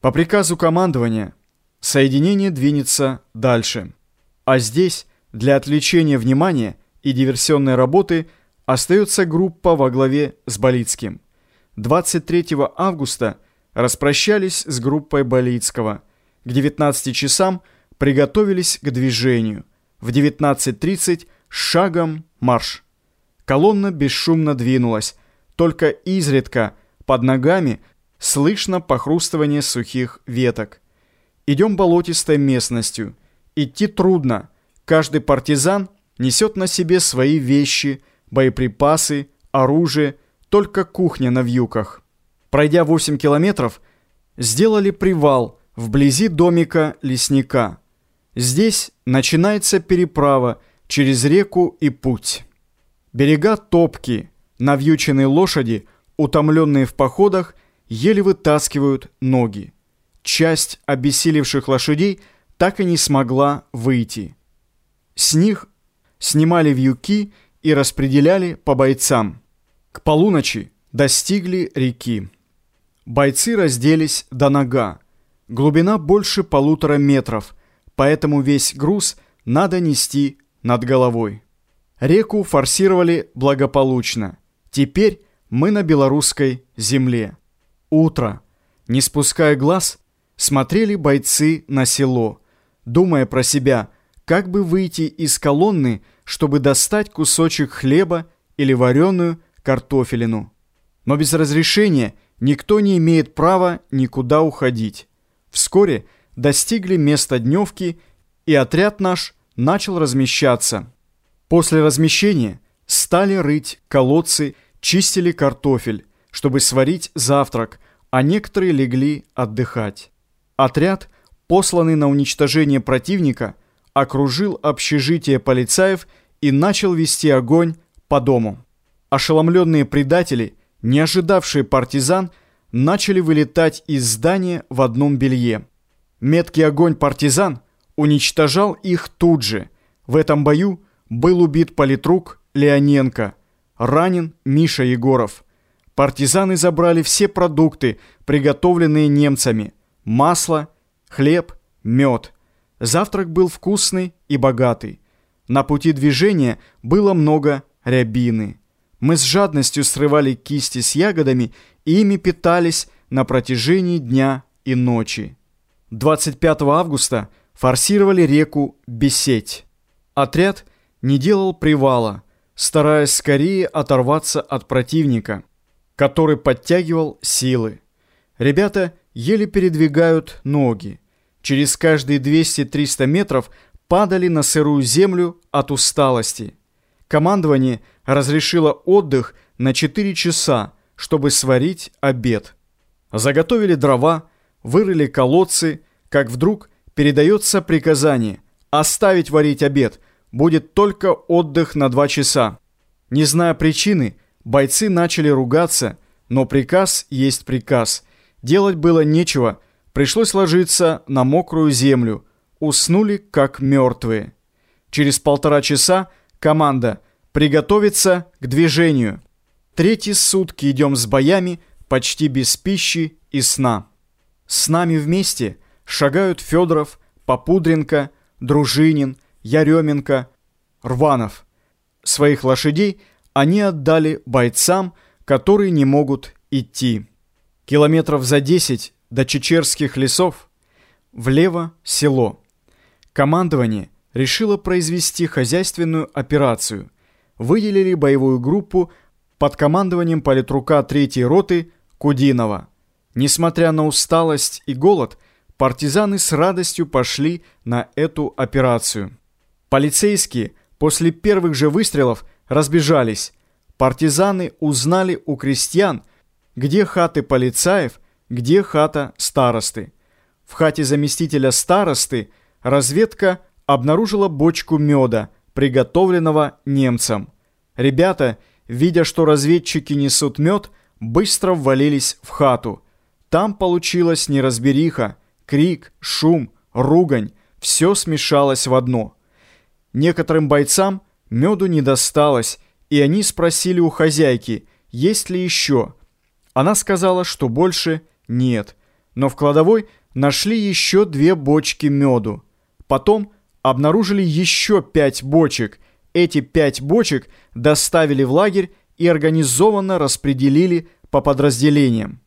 По приказу командования соединение двинется дальше. А здесь для отвлечения внимания и диверсионной работы остается группа во главе с Болицким. 23 августа распрощались с группой Болицкого. К 19 часам приготовились к движению. В 19.30 шагом марш. Колонна бесшумно двинулась, только изредка под ногами слышно похрустывание сухих веток. Идем болотистой местностью. Идти трудно. Каждый партизан несет на себе свои вещи, боеприпасы, оружие, только кухня на вьюках. Пройдя 8 километров, сделали привал вблизи домика лесника. Здесь начинается переправа через реку и путь. Берега топки, Навьюченные лошади, утомленные в походах, еле вытаскивают ноги. Часть обессилевших лошадей так и не смогла выйти. С них снимали вьюки и распределяли по бойцам. К полуночи достигли реки. Бойцы разделись до нога. Глубина больше полутора метров, поэтому весь груз надо нести над головой. Реку форсировали благополучно. Теперь мы на белорусской земле. Утро. Не спуская глаз, смотрели бойцы на село, думая про себя, как бы выйти из колонны, чтобы достать кусочек хлеба или вареную картофелину. Но без разрешения никто не имеет права никуда уходить. Вскоре достигли места дневки, и отряд наш начал размещаться. После размещения стали рыть колодцы, чистили картофель, чтобы сварить завтрак, а некоторые легли отдыхать. Отряд, посланный на уничтожение противника, окружил общежитие полицаев и начал вести огонь по дому. Ошеломленные предатели, не ожидавшие партизан, начали вылетать из здания в одном белье. Меткий огонь партизан уничтожал их тут же. В этом бою был убит политрук Леоненко, ранен Миша Егоров. Партизаны забрали все продукты, приготовленные немцами. Масло, хлеб, мед. Завтрак был вкусный и богатый. На пути движения было много рябины. Мы с жадностью срывали кисти с ягодами и ими питались на протяжении дня и ночи. 25 августа форсировали реку Бесеть. Отряд не делал привала, стараясь скорее оторваться от противника, который подтягивал силы. Ребята еле передвигают ноги. Через каждые 200-300 метров падали на сырую землю от усталости. Командование разрешило отдых на 4 часа, чтобы сварить обед. Заготовили дрова, вырыли колодцы, как вдруг передается приказание оставить варить обед – будет только отдых на два часа. Не зная причины, бойцы начали ругаться, но приказ есть приказ. Делать было нечего, пришлось ложиться на мокрую землю. Уснули, как мертвые. Через полтора часа команда «Приготовиться к движению». Третьи сутки идем с боями, почти без пищи и сна. С нами вместе шагают Федоров, Попудренко, Дружинин, Яременко, Рванов. Своих лошадей они отдали бойцам, которые не могут идти. Километров за 10 до Чечерских лесов влево село. Командование решило произвести хозяйственную операцию. Выделили боевую группу под командованием политрука 3-й роты Кудинова. Несмотря на усталость и голод, партизаны с радостью пошли на эту операцию. Полицейские после первых же выстрелов разбежались. Партизаны узнали у крестьян, где хаты полицаев, где хата старосты. В хате заместителя старосты разведка обнаружила бочку меда, приготовленного немцам. Ребята, видя, что разведчики несут мед, быстро ввалились в хату. Там получилась неразбериха, крик, шум, ругань, все смешалось в одно – Некоторым бойцам меду не досталось, и они спросили у хозяйки, есть ли еще. Она сказала, что больше нет. но в кладовой нашли еще две бочки меду. Потом обнаружили еще пять бочек. Эти пять бочек доставили в лагерь и организованно распределили по подразделениям.